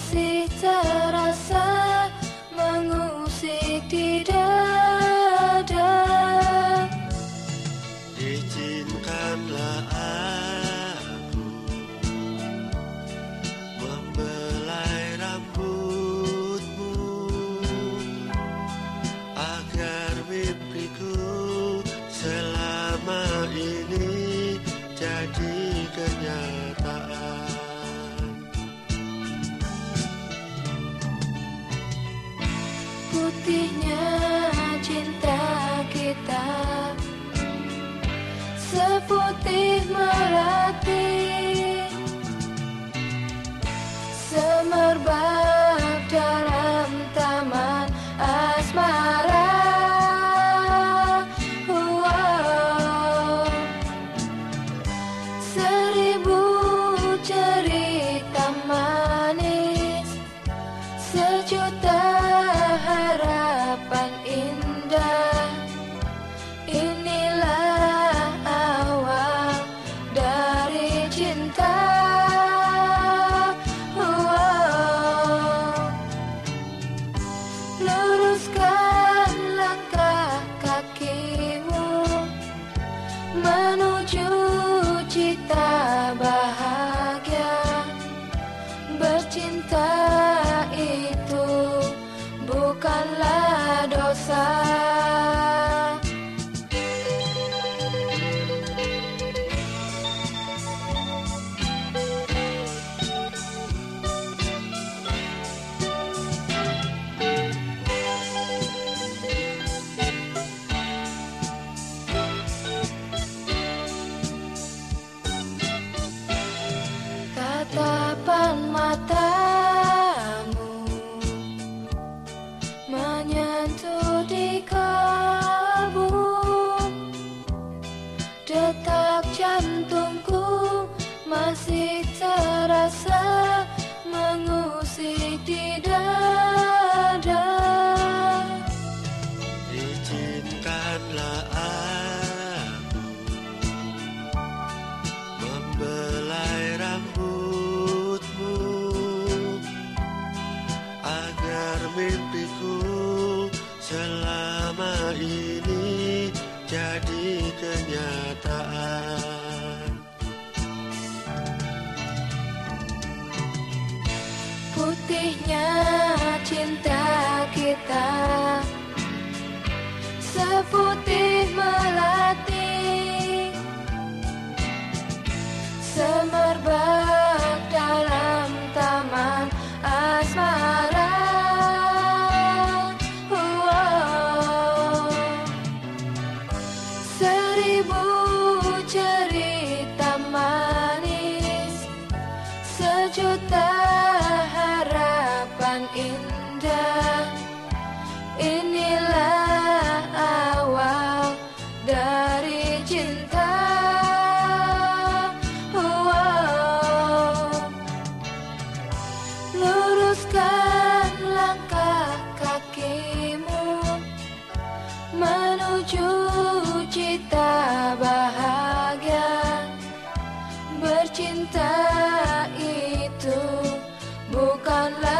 masih terasa mengusik di dada. Izinkanlah aku membelai rambutmu Agar mimpiku selama ini jadi kenyang. putihnya cinta kita. Seputih merah terasa mengusik di dada. Izinkanlah and love.